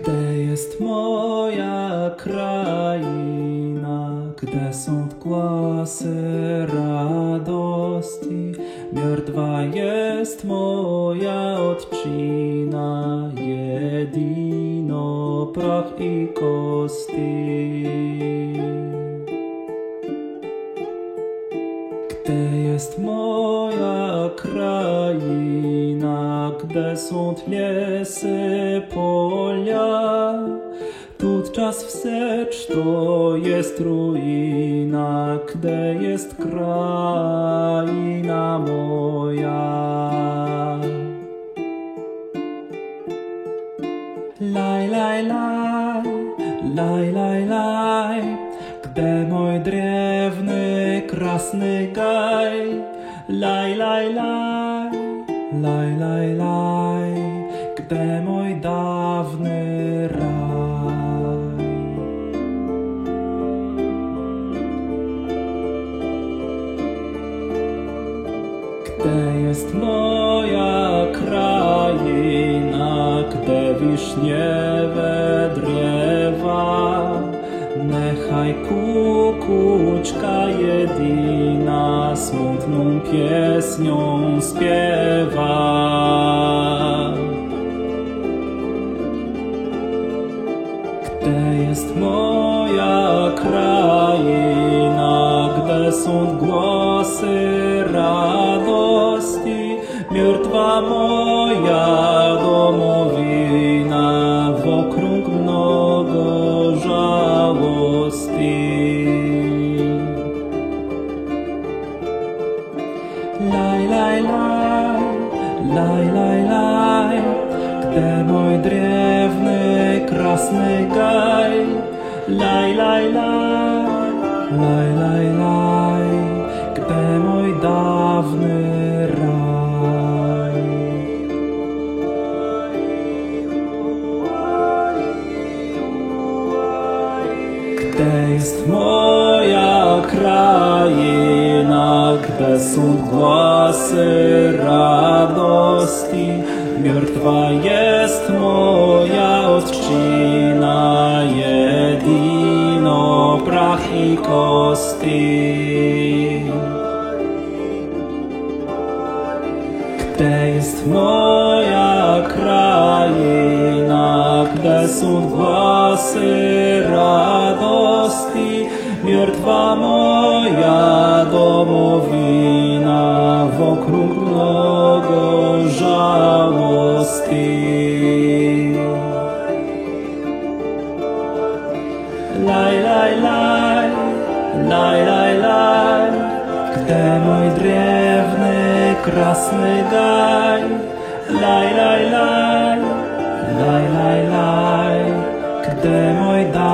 Gdzie jest moja kraina, gdzie są głosy radości? Miertwa jest moja odcina, jedino prach i kości. Jest moja kraina, gdzie są lesy, polia? Tudczas wstecz to jest ruina, gdzie jest kraina moja. Laj, laj, laj, laj, laj, laj, gdzie Laj, laj, laj, laj, laj, laj, gdzie mój dawny raj? Gdzie jest moja kraina, gdzie wiśniewe drzewa? Nechaj kukuczka jedyna smutną pieśnią śpiewa. Gdzie jest moja kraina, gdzie są głosy radości, miertwa moja domowina, Лай, лай, лай, лай, лай, лай, где мой древний красный гай? Лай, лай, лай, лай, лай, лай, где мой давний Gdzie jest moja kraina, gdzie są głosy radości? Miertwa jest moja odcina, jedino prach i kości. Gdzie jest moja kraina, gdzie są głosy radości? Miertwa moja domowina, wokróg mnogo żałosti. Laj, laj, laj, laj, laj, laj, gdzie mój drewny, krasny gaj? Laj, laj, laj, laj, laj, laj, gdzie mój raj?